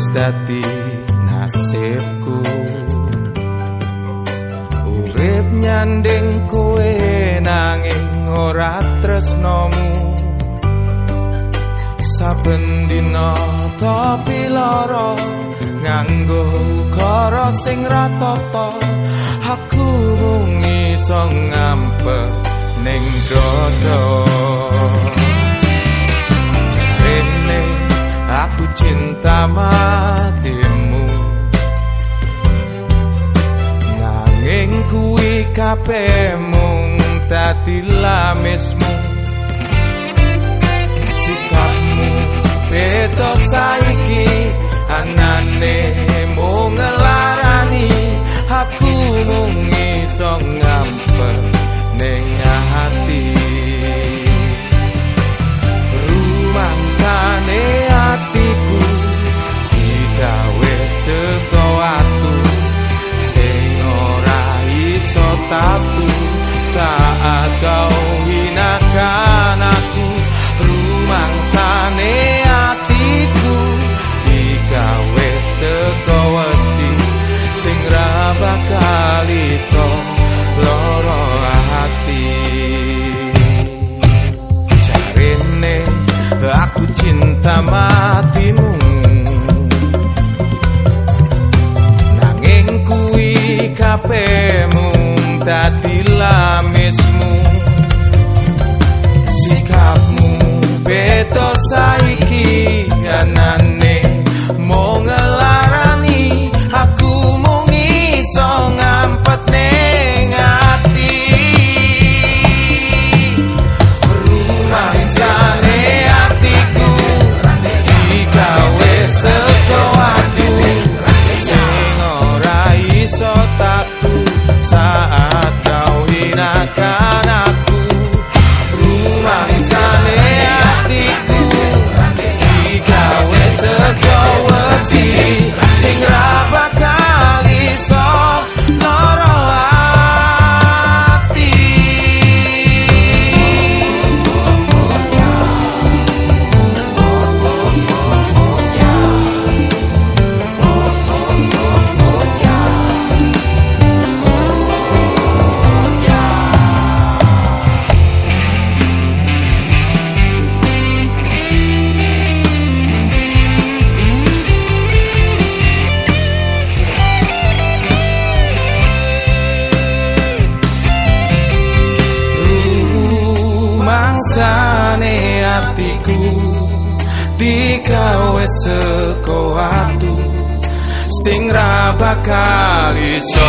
wis dadi nasibku. Urip nyanding kowe nanging ora tresnomu. Saben dina tapi lara nganggo ukara sing ratata aku mung iso ngampek ning dodo aku cinta matimu kuwi kabeh mung dadi lamismu. Sikapmu beda saiki cinta matimu. Nanging kuwi kabeh mung dadi lamismu. Sikapmu beda saiki anane mangsane atiku digawe seko atu sing ra bakal iso